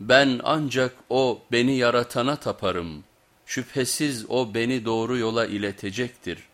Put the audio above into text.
ben ancak o beni yaratana taparım, şüphesiz o beni doğru yola iletecektir.''